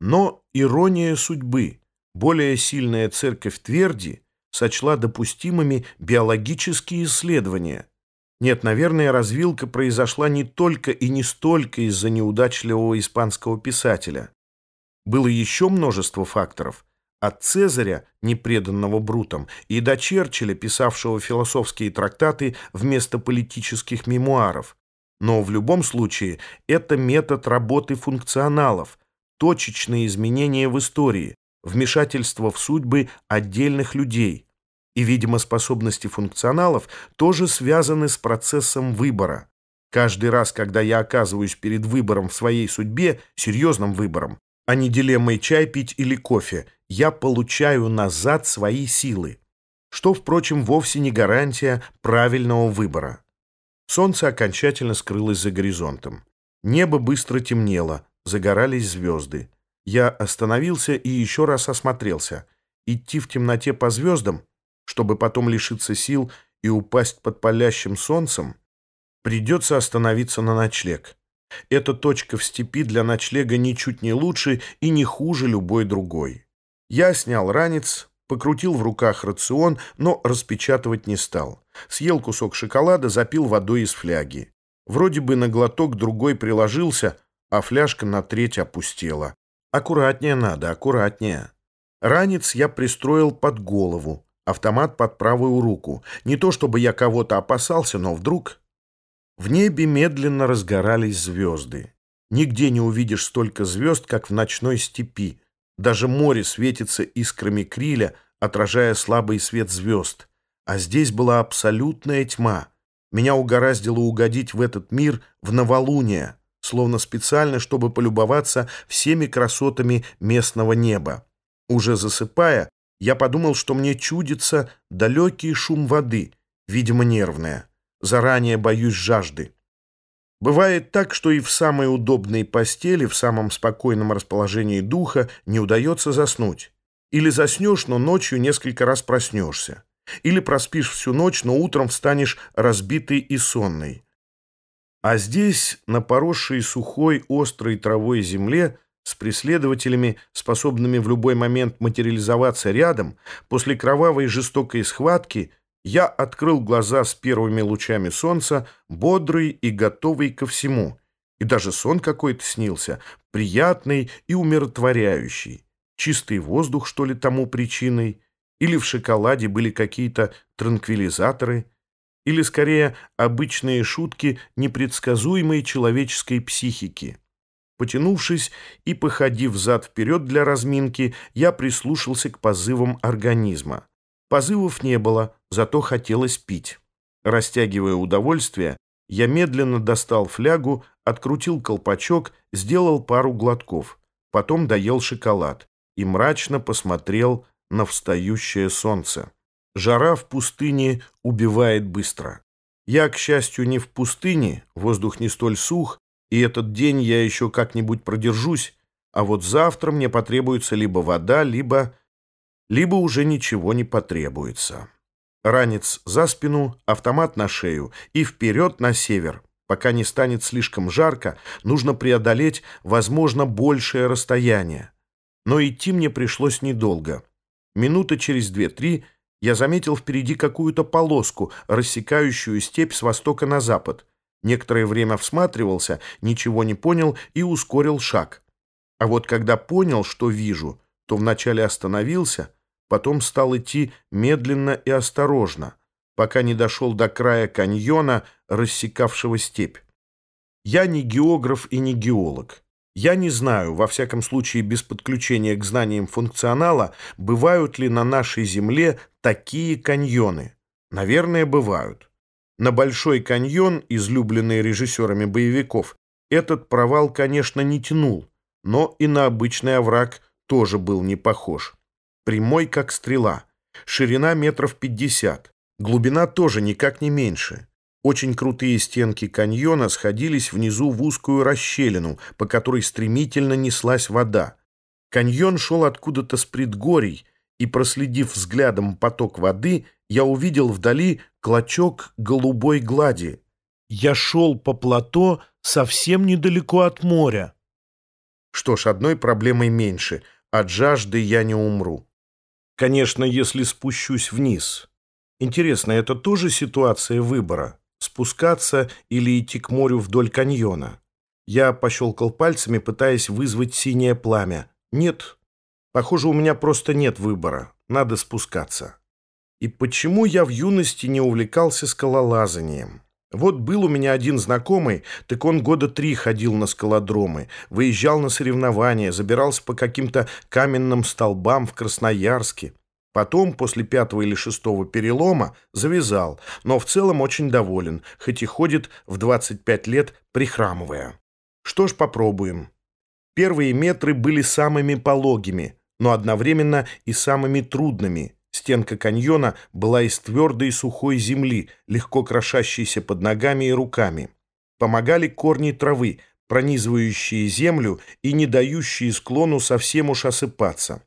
Но ирония судьбы, более сильная церковь Тверди, сочла допустимыми биологические исследования. Нет, наверное, развилка произошла не только и не столько из-за неудачливого испанского писателя. Было еще множество факторов. От Цезаря, непреданного Брутом, и до Черчилля, писавшего философские трактаты вместо политических мемуаров. Но в любом случае это метод работы функционалов, точечные изменения в истории, вмешательство в судьбы отдельных людей. И, видимо, способности функционалов тоже связаны с процессом выбора. Каждый раз, когда я оказываюсь перед выбором в своей судьбе, серьезным выбором, а не дилеммой чай пить или кофе, я получаю назад свои силы. Что, впрочем, вовсе не гарантия правильного выбора. Солнце окончательно скрылось за горизонтом. Небо быстро темнело, загорались звезды. Я остановился и еще раз осмотрелся. Идти в темноте по звездам, чтобы потом лишиться сил и упасть под палящим солнцем, придется остановиться на ночлег. Эта точка в степи для ночлега ничуть не лучше и не хуже любой другой. Я снял ранец, покрутил в руках рацион, но распечатывать не стал. Съел кусок шоколада, запил водой из фляги. Вроде бы на глоток другой приложился, а фляжка на треть опустела. Аккуратнее надо, аккуратнее. Ранец я пристроил под голову, автомат под правую руку. Не то чтобы я кого-то опасался, но вдруг... В небе медленно разгорались звезды. Нигде не увидишь столько звезд, как в ночной степи. Даже море светится искрами криля, отражая слабый свет звезд. А здесь была абсолютная тьма. Меня угораздило угодить в этот мир в новолуние словно специально, чтобы полюбоваться всеми красотами местного неба. Уже засыпая, я подумал, что мне чудится далекий шум воды, видимо, нервная. Заранее боюсь жажды. Бывает так, что и в самой удобной постели, в самом спокойном расположении духа не удается заснуть. Или заснешь, но ночью несколько раз проснешься. Или проспишь всю ночь, но утром встанешь разбитый и сонный. А здесь, на поросшей сухой, острой травой земле, с преследователями, способными в любой момент материализоваться рядом, после кровавой жестокой схватки, я открыл глаза с первыми лучами солнца, бодрый и готовый ко всему. И даже сон какой-то снился, приятный и умиротворяющий. Чистый воздух, что ли, тому причиной? Или в шоколаде были какие-то транквилизаторы – или, скорее, обычные шутки непредсказуемой человеческой психики. Потянувшись и походив зад-вперед для разминки, я прислушался к позывам организма. Позывов не было, зато хотелось пить. Растягивая удовольствие, я медленно достал флягу, открутил колпачок, сделал пару глотков, потом доел шоколад и мрачно посмотрел на встающее солнце. Жара в пустыне убивает быстро. Я, к счастью, не в пустыне, воздух не столь сух, и этот день я еще как-нибудь продержусь, а вот завтра мне потребуется либо вода, либо... либо уже ничего не потребуется. Ранец за спину, автомат на шею и вперед на север. Пока не станет слишком жарко, нужно преодолеть, возможно, большее расстояние. Но идти мне пришлось недолго. Минуты через две-три — я заметил впереди какую-то полоску, рассекающую степь с востока на запад. Некоторое время всматривался, ничего не понял и ускорил шаг. А вот когда понял, что вижу, то вначале остановился, потом стал идти медленно и осторожно, пока не дошел до края каньона, рассекавшего степь. Я не географ и не геолог. Я не знаю, во всяком случае без подключения к знаниям функционала, бывают ли на нашей Земле такие каньоны. Наверное, бывают. На Большой каньон, излюбленный режиссерами боевиков, этот провал, конечно, не тянул, но и на обычный овраг тоже был не похож. Прямой, как стрела, ширина метров пятьдесят, глубина тоже никак не меньше. Очень крутые стенки каньона сходились внизу в узкую расщелину, по которой стремительно неслась вода. Каньон шел откуда-то с предгорий, и, проследив взглядом поток воды, я увидел вдали клочок голубой глади. Я шел по плато совсем недалеко от моря. Что ж, одной проблемой меньше. От жажды я не умру. Конечно, если спущусь вниз. Интересно, это тоже ситуация выбора? Спускаться или идти к морю вдоль каньона? Я пощелкал пальцами, пытаясь вызвать синее пламя. Нет. Похоже, у меня просто нет выбора. Надо спускаться. И почему я в юности не увлекался скалолазанием? Вот был у меня один знакомый, так он года три ходил на скалодромы, выезжал на соревнования, забирался по каким-то каменным столбам в Красноярске. Потом, после пятого или шестого перелома, завязал, но в целом очень доволен, хоть и ходит в 25 лет прихрамывая. Что ж, попробуем. Первые метры были самыми пологими, но одновременно и самыми трудными – Стенка каньона была из твердой сухой земли, легко крошащейся под ногами и руками. Помогали корни травы, пронизывающие землю и не дающие склону совсем уж осыпаться.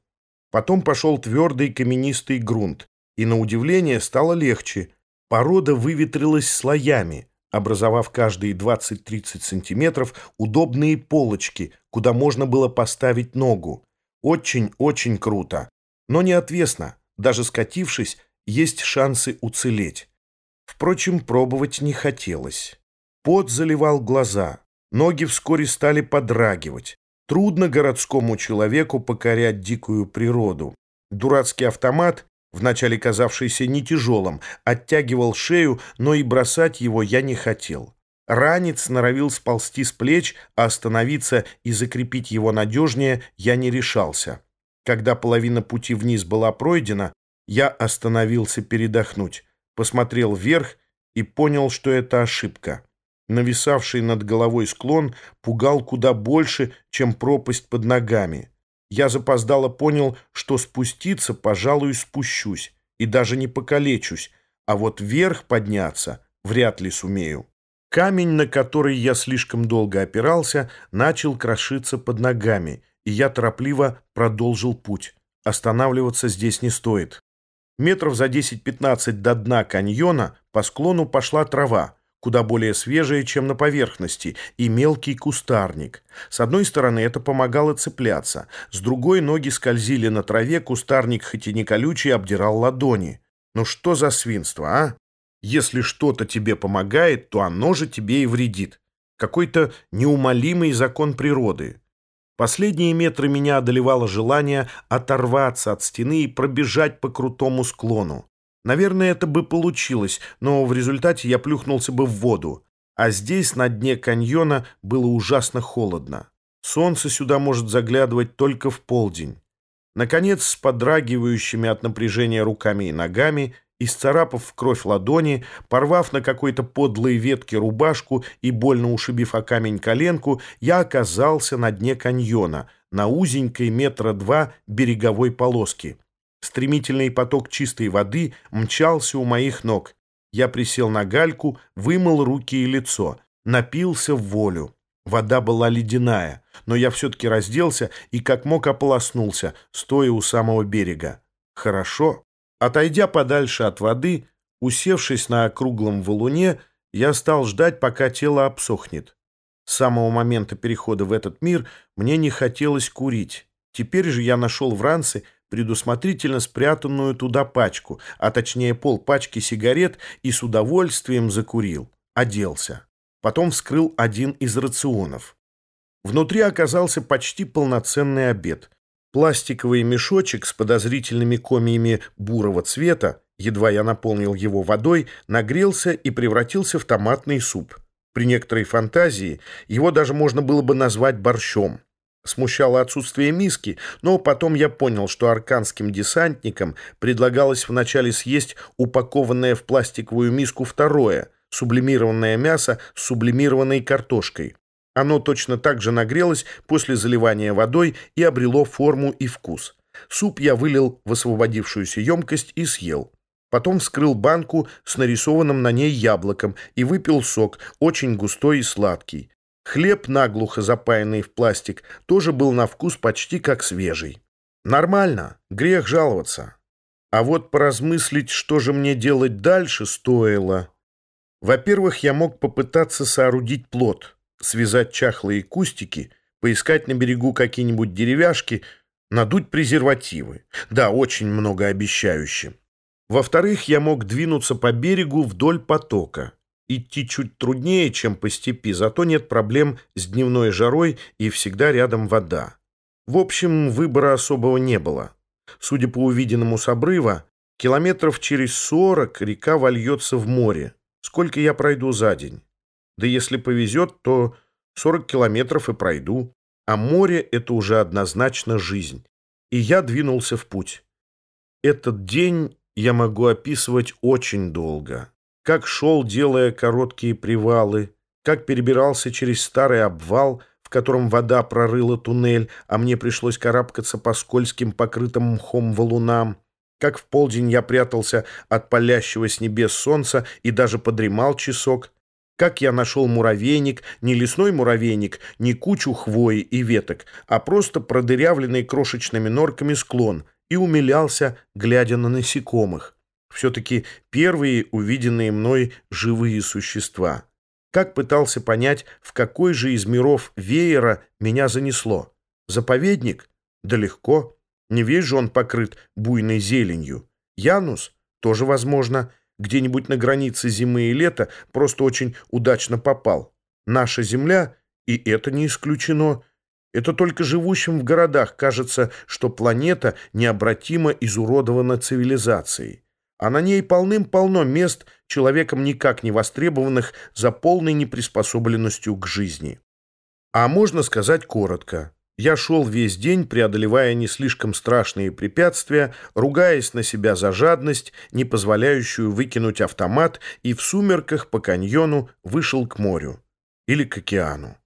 Потом пошел твердый каменистый грунт, и, на удивление, стало легче. Порода выветрилась слоями, образовав каждые 20-30 сантиметров удобные полочки, куда можно было поставить ногу. Очень-очень круто, но не отвесно. Даже скатившись, есть шансы уцелеть. Впрочем, пробовать не хотелось. Пот заливал глаза, ноги вскоре стали подрагивать. Трудно городскому человеку покорять дикую природу. Дурацкий автомат, вначале казавшийся не тяжелым, оттягивал шею, но и бросать его я не хотел. Ранец норовил сползти с плеч, а остановиться и закрепить его надежнее я не решался. Когда половина пути вниз была пройдена, я остановился передохнуть, посмотрел вверх и понял, что это ошибка. Нависавший над головой склон пугал куда больше, чем пропасть под ногами. Я запоздало понял, что спуститься, пожалуй, спущусь и даже не покалечусь, а вот вверх подняться вряд ли сумею. Камень, на который я слишком долго опирался, начал крошиться под ногами — и я торопливо продолжил путь. Останавливаться здесь не стоит. Метров за 10-15 до дна каньона по склону пошла трава, куда более свежая, чем на поверхности, и мелкий кустарник. С одной стороны это помогало цепляться, с другой ноги скользили на траве, кустарник, хоть и не колючий, обдирал ладони. Ну что за свинство, а? Если что-то тебе помогает, то оно же тебе и вредит. Какой-то неумолимый закон природы. Последние метры меня одолевало желание оторваться от стены и пробежать по крутому склону. Наверное, это бы получилось, но в результате я плюхнулся бы в воду. А здесь, на дне каньона, было ужасно холодно. Солнце сюда может заглядывать только в полдень. Наконец, с подрагивающими от напряжения руками и ногами, Исцарапав в кровь ладони, порвав на какой-то подлой ветке рубашку и больно ушибив о камень коленку, я оказался на дне каньона, на узенькой метра два береговой полоски. Стремительный поток чистой воды мчался у моих ног. Я присел на гальку, вымыл руки и лицо, напился в волю. Вода была ледяная, но я все-таки разделся и как мог ополоснулся, стоя у самого берега. Хорошо. Отойдя подальше от воды, усевшись на округлом валуне, я стал ждать, пока тело обсохнет. С самого момента перехода в этот мир мне не хотелось курить. Теперь же я нашел в ранце предусмотрительно спрятанную туда пачку, а точнее пол пачки сигарет, и с удовольствием закурил. Оделся. Потом вскрыл один из рационов. Внутри оказался почти полноценный обед. Пластиковый мешочек с подозрительными комиями бурого цвета, едва я наполнил его водой, нагрелся и превратился в томатный суп. При некоторой фантазии его даже можно было бы назвать борщом. Смущало отсутствие миски, но потом я понял, что арканским десантникам предлагалось вначале съесть упакованное в пластиковую миску второе, сублимированное мясо с сублимированной картошкой. Оно точно так же нагрелось после заливания водой и обрело форму и вкус. Суп я вылил в освободившуюся емкость и съел. Потом вскрыл банку с нарисованным на ней яблоком и выпил сок, очень густой и сладкий. Хлеб, наглухо запаянный в пластик, тоже был на вкус почти как свежий. Нормально, грех жаловаться. А вот поразмыслить, что же мне делать дальше, стоило. Во-первых, я мог попытаться соорудить плод связать чахлые кустики, поискать на берегу какие-нибудь деревяшки, надуть презервативы. Да, очень многообещающе. Во-вторых, я мог двинуться по берегу вдоль потока. Идти чуть труднее, чем по степи, зато нет проблем с дневной жарой и всегда рядом вода. В общем, выбора особого не было. Судя по увиденному с обрыва, километров через сорок река вольется в море. Сколько я пройду за день? Да если повезет, то 40 километров и пройду. А море — это уже однозначно жизнь. И я двинулся в путь. Этот день я могу описывать очень долго. Как шел, делая короткие привалы, как перебирался через старый обвал, в котором вода прорыла туннель, а мне пришлось карабкаться по скользким покрытым мхом валунам, как в полдень я прятался от палящего с небес солнца и даже подремал часок, как я нашел муравейник, не лесной муравейник, не кучу хвои и веток, а просто продырявленный крошечными норками склон, и умилялся, глядя на насекомых. Все-таки первые увиденные мной живые существа. Как пытался понять, в какой же из миров веера меня занесло. Заповедник? Да легко. Не весь же он покрыт буйной зеленью. Янус? Тоже возможно где-нибудь на границе зимы и лета, просто очень удачно попал. Наша Земля, и это не исключено. Это только живущим в городах кажется, что планета необратимо изуродована цивилизацией. А на ней полным-полно мест, человеком никак не востребованных за полной неприспособленностью к жизни. А можно сказать коротко. Я шел весь день, преодолевая не слишком страшные препятствия, ругаясь на себя за жадность, не позволяющую выкинуть автомат, и в сумерках по каньону вышел к морю или к океану.